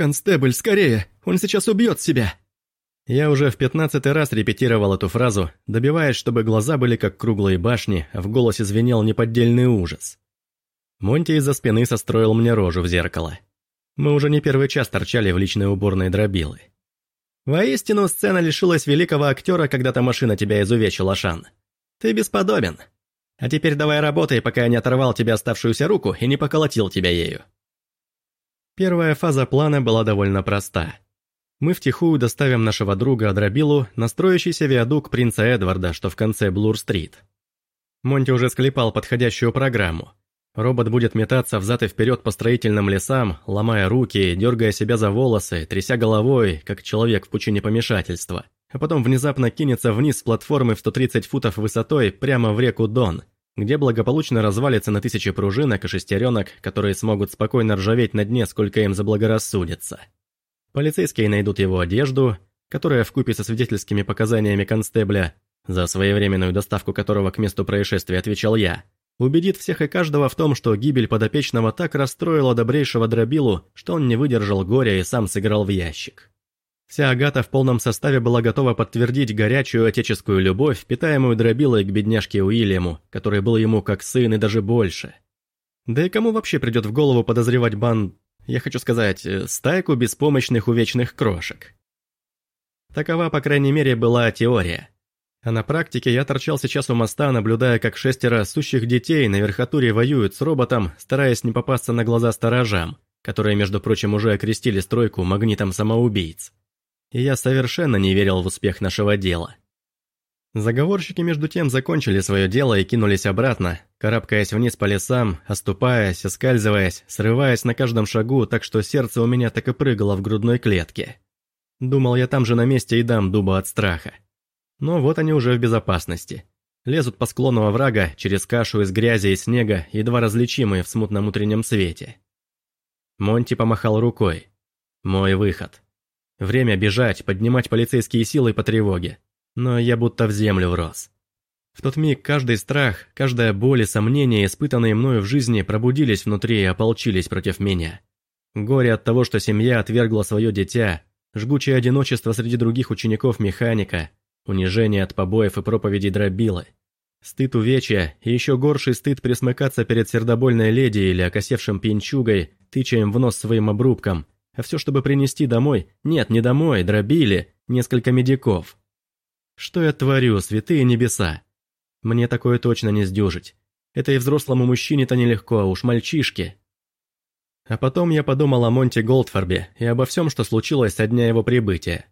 «Констебль, скорее! Он сейчас убьет себя!» Я уже в пятнадцатый раз репетировал эту фразу, добиваясь, чтобы глаза были как круглые башни, а в голосе звенел неподдельный ужас. Монти из-за спины состроил мне рожу в зеркало. Мы уже не первый час торчали в личной уборной дробилы. Воистину, сцена лишилась великого актера, когда-то машина тебя изувечила, Шан. Ты бесподобен. А теперь давай работай, пока я не оторвал тебе оставшуюся руку и не поколотил тебя ею. Первая фаза плана была довольно проста. Мы втихую доставим нашего друга Дробилу на строящийся виадук принца Эдварда, что в конце Блур-стрит. Монти уже склепал подходящую программу. Робот будет метаться взад и вперед по строительным лесам, ломая руки, дергая себя за волосы, тряся головой, как человек в пучине помешательства, а потом внезапно кинется вниз с платформы в 130 футов высотой прямо в реку Дон, где благополучно развалится на тысячи пружинок и шестеренок, которые смогут спокойно ржаветь на дне, сколько им заблагорассудится. Полицейские найдут его одежду, которая вкупе со свидетельскими показаниями констебля, за своевременную доставку которого к месту происшествия отвечал я, убедит всех и каждого в том, что гибель подопечного так расстроила добрейшего дробилу, что он не выдержал горя и сам сыграл в ящик. Вся Агата в полном составе была готова подтвердить горячую отеческую любовь, питаемую дробилой к бедняжке Уильяму, который был ему как сын и даже больше. Да и кому вообще придет в голову подозревать бан... Я хочу сказать, э, стайку беспомощных увечных крошек? Такова, по крайней мере, была теория. А на практике я торчал сейчас у моста, наблюдая, как шестеро сущих детей на верхотуре воюют с роботом, стараясь не попасться на глаза сторожам, которые, между прочим, уже окрестили стройку магнитом самоубийц. И я совершенно не верил в успех нашего дела. Заговорщики между тем закончили свое дело и кинулись обратно, карабкаясь вниз по лесам, оступаясь, оскальзываясь, срываясь на каждом шагу, так что сердце у меня так и прыгало в грудной клетке. Думал, я там же на месте и дам дуба от страха. Но вот они уже в безопасности. Лезут по склону оврага через кашу из грязи и снега, едва различимые в смутном утреннем свете. Монти помахал рукой. Мой выход. Время бежать, поднимать полицейские силы по тревоге. Но я будто в землю врос. В тот миг каждый страх, каждая боль и сомнения, испытанные мною в жизни, пробудились внутри и ополчились против меня. Горе от того, что семья отвергла свое дитя, жгучее одиночество среди других учеников механика, Унижение от побоев и проповедей дробило. Стыд увечья и еще горший стыд присмыкаться перед сердобольной леди или окосевшим пьянчугой, тыча им в нос своим обрубком. А все, чтобы принести домой, нет, не домой, дробили, несколько медиков. Что я творю, святые небеса? Мне такое точно не сдюжить. Это и взрослому мужчине-то нелегко, а уж мальчишке. А потом я подумал о Монте Голдфорбе и обо всем, что случилось со дня его прибытия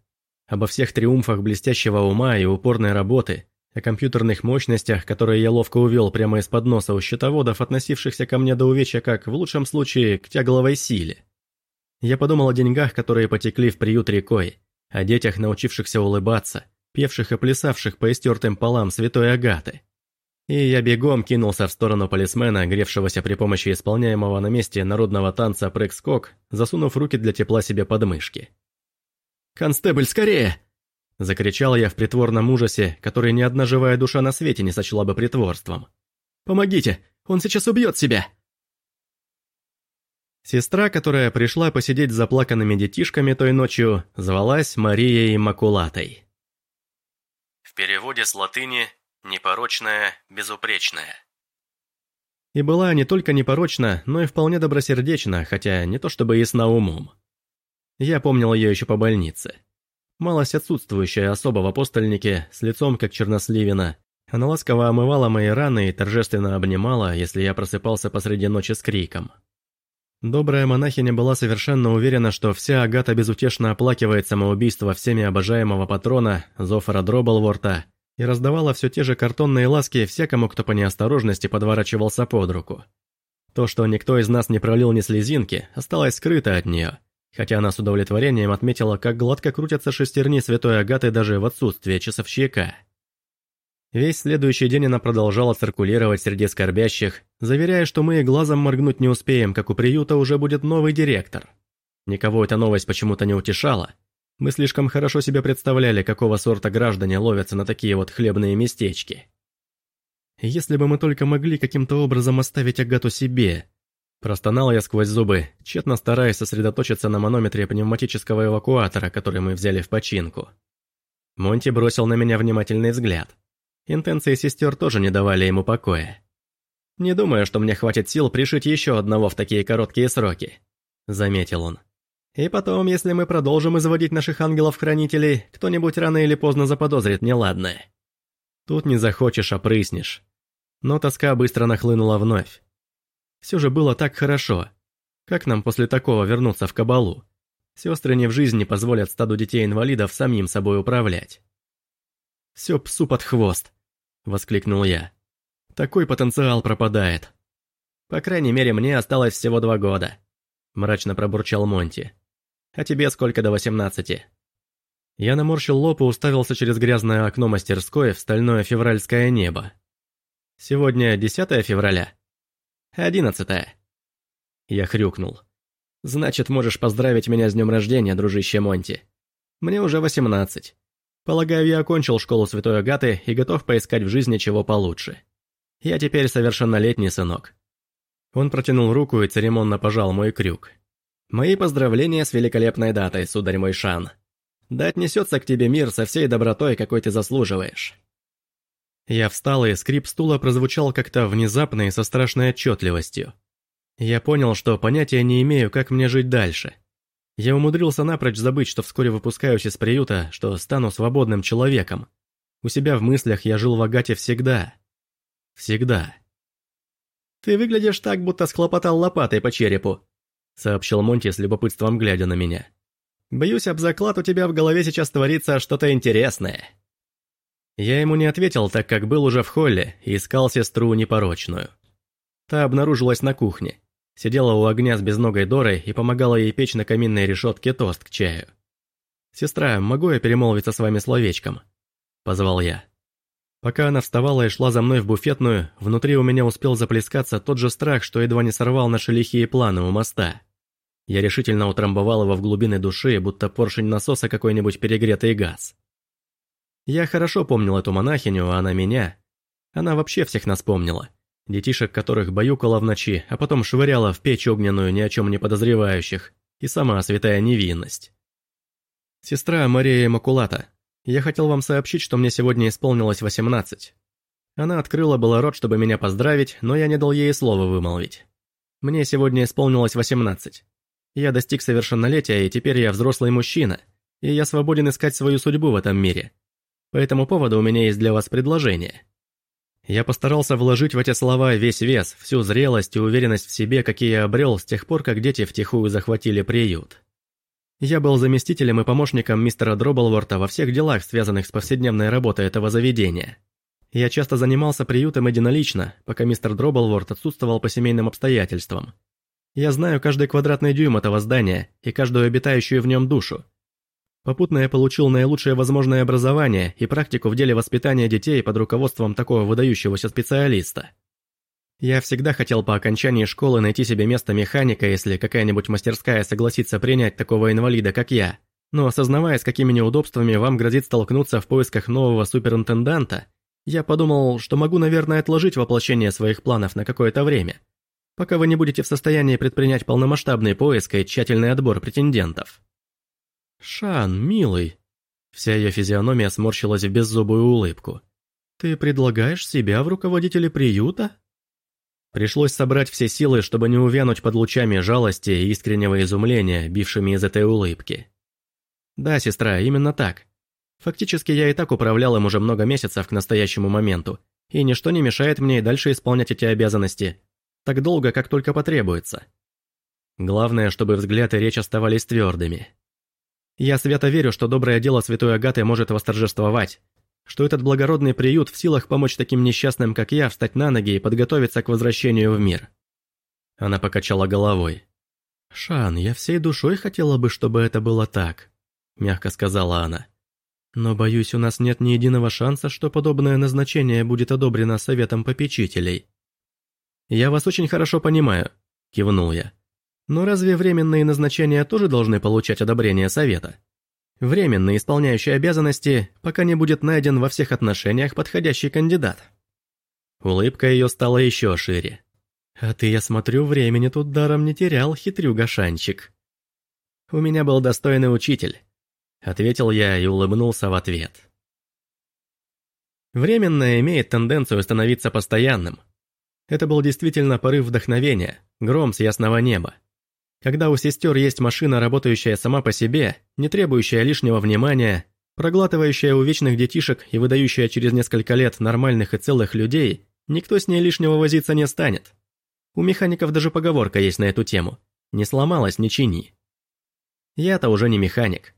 обо всех триумфах блестящего ума и упорной работы, о компьютерных мощностях, которые я ловко увел прямо из-под носа у счетоводов, относившихся ко мне до увечья как, в лучшем случае, к тягловой силе. Я подумал о деньгах, которые потекли в приют рекой, о детях, научившихся улыбаться, певших и плясавших по истертым полам святой Агаты. И я бегом кинулся в сторону полисмена, гревшегося при помощи исполняемого на месте народного танца прыг-скок, засунув руки для тепла себе под мышки. «Констебль, скорее!» Закричал я в притворном ужасе, который ни одна живая душа на свете не сочла бы притворством. «Помогите! Он сейчас убьет себя!» Сестра, которая пришла посидеть с заплаканными детишками той ночью, звалась Марией Макулатой. В переводе с латыни «непорочная, безупречная». И была не только непорочна, но и вполне добросердечна, хотя не то чтобы ясна умом. Я помнил ее еще по больнице. Малость отсутствующая особо в апостольнике, с лицом как черносливина. Она ласково омывала мои раны и торжественно обнимала, если я просыпался посреди ночи с криком. Добрая монахиня была совершенно уверена, что вся Агата безутешно оплакивает самоубийство всеми обожаемого патрона, Зофора Дроблворта, и раздавала все те же картонные ласки всякому, кто по неосторожности подворачивался под руку. То, что никто из нас не пролил ни слезинки, осталось скрыто от нее – хотя она с удовлетворением отметила, как гладко крутятся шестерни святой Агаты даже в отсутствие часовщика. Весь следующий день она продолжала циркулировать среди скорбящих, заверяя, что мы и глазом моргнуть не успеем, как у приюта уже будет новый директор. Никого эта новость почему-то не утешала. Мы слишком хорошо себе представляли, какого сорта граждане ловятся на такие вот хлебные местечки. Если бы мы только могли каким-то образом оставить Агату себе, Простонал я сквозь зубы, тщетно стараясь сосредоточиться на манометре пневматического эвакуатора, который мы взяли в починку. Монти бросил на меня внимательный взгляд. Интенции сестер тоже не давали ему покоя. «Не думаю, что мне хватит сил пришить еще одного в такие короткие сроки», — заметил он. «И потом, если мы продолжим изводить наших ангелов-хранителей, кто-нибудь рано или поздно заподозрит неладное. Тут не захочешь, а прыснешь». Но тоска быстро нахлынула вновь. Все же было так хорошо. Как нам после такого вернуться в кабалу? Сестры не в жизни позволят стаду детей-инвалидов самим собой управлять. «Все псу под хвост!» — воскликнул я. «Такой потенциал пропадает!» «По крайней мере, мне осталось всего два года», — мрачно пробурчал Монти. «А тебе сколько до восемнадцати?» Я наморщил лоб и уставился через грязное окно мастерской в стальное февральское небо. «Сегодня 10 февраля?» «Одиннадцатое». Я хрюкнул. «Значит, можешь поздравить меня с днем рождения, дружище Монти. Мне уже восемнадцать. Полагаю, я окончил школу Святой Агаты и готов поискать в жизни чего получше. Я теперь совершеннолетний сынок». Он протянул руку и церемонно пожал мой крюк. «Мои поздравления с великолепной датой, сударь мой Шан. Да отнесется к тебе мир со всей добротой, какой ты заслуживаешь». Я встал, и скрип стула прозвучал как-то внезапно и со страшной отчетливостью. Я понял, что понятия не имею, как мне жить дальше. Я умудрился напрочь забыть, что вскоре выпускаюсь из приюта, что стану свободным человеком. У себя в мыслях я жил в Агате всегда. Всегда. «Ты выглядишь так, будто схлопотал лопатой по черепу», сообщил Монти с любопытством глядя на меня. «Боюсь, об заклад у тебя в голове сейчас творится что-то интересное». Я ему не ответил, так как был уже в холле и искал сестру непорочную. Та обнаружилась на кухне. Сидела у огня с безногой Дорой и помогала ей печь на каминной решетке тост к чаю. «Сестра, могу я перемолвиться с вами словечком?» – позвал я. Пока она вставала и шла за мной в буфетную, внутри у меня успел заплескаться тот же страх, что едва не сорвал наши лихие планы у моста. Я решительно утрамбовал его в глубины души, будто поршень насоса какой-нибудь перегретый газ. Я хорошо помнил эту монахиню, а она меня. Она вообще всех нас помнила детишек которых баюкала в ночи, а потом швыряла в печь огненную ни о чем не подозревающих, и сама святая невинность. «Сестра Мария Макулата, я хотел вам сообщить, что мне сегодня исполнилось 18. Она открыла было рот, чтобы меня поздравить, но я не дал ей слова вымолвить. Мне сегодня исполнилось 18. Я достиг совершеннолетия, и теперь я взрослый мужчина, и я свободен искать свою судьбу в этом мире. По этому поводу у меня есть для вас предложение». Я постарался вложить в эти слова весь вес, всю зрелость и уверенность в себе, какие я обрел с тех пор, как дети втихую захватили приют. Я был заместителем и помощником мистера Дроблворта во всех делах, связанных с повседневной работой этого заведения. Я часто занимался приютом единолично, пока мистер Дроблворт отсутствовал по семейным обстоятельствам. Я знаю каждый квадратный дюйм этого здания и каждую обитающую в нем душу, Попутно я получил наилучшее возможное образование и практику в деле воспитания детей под руководством такого выдающегося специалиста. Я всегда хотел по окончании школы найти себе место механика, если какая-нибудь мастерская согласится принять такого инвалида, как я. Но осознавая, с какими неудобствами вам грозит столкнуться в поисках нового суперинтенданта, я подумал, что могу, наверное, отложить воплощение своих планов на какое-то время, пока вы не будете в состоянии предпринять полномасштабный поиск и тщательный отбор претендентов. «Шан, милый!» Вся ее физиономия сморщилась в беззубую улыбку. «Ты предлагаешь себя в руководителе приюта?» Пришлось собрать все силы, чтобы не увянуть под лучами жалости и искреннего изумления, бившими из этой улыбки. «Да, сестра, именно так. Фактически я и так управлял им уже много месяцев к настоящему моменту, и ничто не мешает мне и дальше исполнять эти обязанности. Так долго, как только потребуется. Главное, чтобы взгляд и речь оставались твердыми. Я свято верю, что доброе дело святой Агаты может восторжествовать, что этот благородный приют в силах помочь таким несчастным, как я, встать на ноги и подготовиться к возвращению в мир. Она покачала головой. «Шан, я всей душой хотела бы, чтобы это было так», – мягко сказала она. «Но, боюсь, у нас нет ни единого шанса, что подобное назначение будет одобрено советом попечителей». «Я вас очень хорошо понимаю», – кивнул я. Но разве временные назначения тоже должны получать одобрение совета? Временно исполняющий обязанности, пока не будет найден во всех отношениях подходящий кандидат. Улыбка ее стала еще шире. «А ты, я смотрю, времени тут даром не терял, хитрюга-шанчик». «У меня был достойный учитель», — ответил я и улыбнулся в ответ. Временное имеет тенденцию становиться постоянным. Это был действительно порыв вдохновения, гром с ясного неба. Когда у сестер есть машина, работающая сама по себе, не требующая лишнего внимания, проглатывающая у вечных детишек и выдающая через несколько лет нормальных и целых людей, никто с ней лишнего возиться не станет. У механиков даже поговорка есть на эту тему. Не сломалась, не чини. Я-то уже не механик.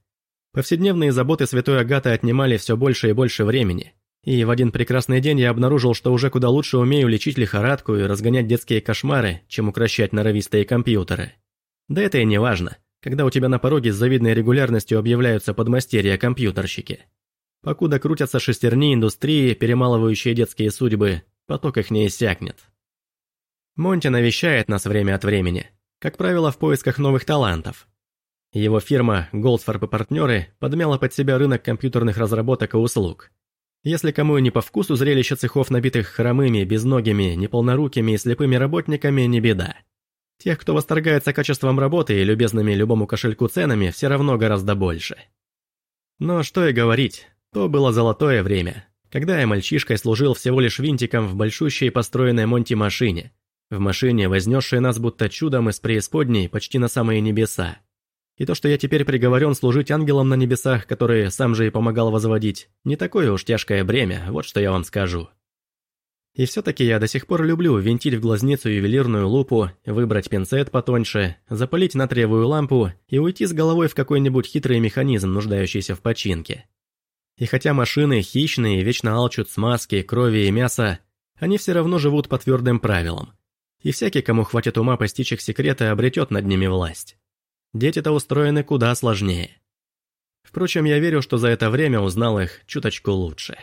Повседневные заботы святой Агаты отнимали все больше и больше времени. И в один прекрасный день я обнаружил, что уже куда лучше умею лечить лихорадку и разгонять детские кошмары, чем укращать норовистые компьютеры. Да это и не важно, когда у тебя на пороге с завидной регулярностью объявляются подмастерья-компьютерщики. Покуда крутятся шестерни индустрии, перемалывающие детские судьбы, поток их не иссякнет. Монти навещает нас время от времени, как правило, в поисках новых талантов. Его фирма Goldfarb и партнеры подмяла под себя рынок компьютерных разработок и услуг. Если кому и не по вкусу зрелище цехов, набитых хромыми, безногими, неполнорукими и слепыми работниками, не беда. Тех, кто восторгается качеством работы и любезными любому кошельку ценами, все равно гораздо больше. Но что и говорить, то было золотое время, когда я мальчишкой служил всего лишь винтиком в большущей построенной Монти машине, в машине, вознесшей нас будто чудом из преисподней почти на самые небеса. И то, что я теперь приговорен служить ангелам на небесах, которые сам же и помогал возводить, не такое уж тяжкое бремя, вот что я вам скажу. И все-таки я до сих пор люблю винтить в глазницу ювелирную лупу, выбрать пинцет потоньше, запалить натриевую лампу и уйти с головой в какой-нибудь хитрый механизм, нуждающийся в починке. И хотя машины хищные, вечно алчут смазки, крови и мяса, они все равно живут по твердым правилам и всякий, кому хватит ума постичь их секреты, обретет над ними власть. Дети-то устроены куда сложнее. Впрочем, я верю, что за это время узнал их чуточку лучше.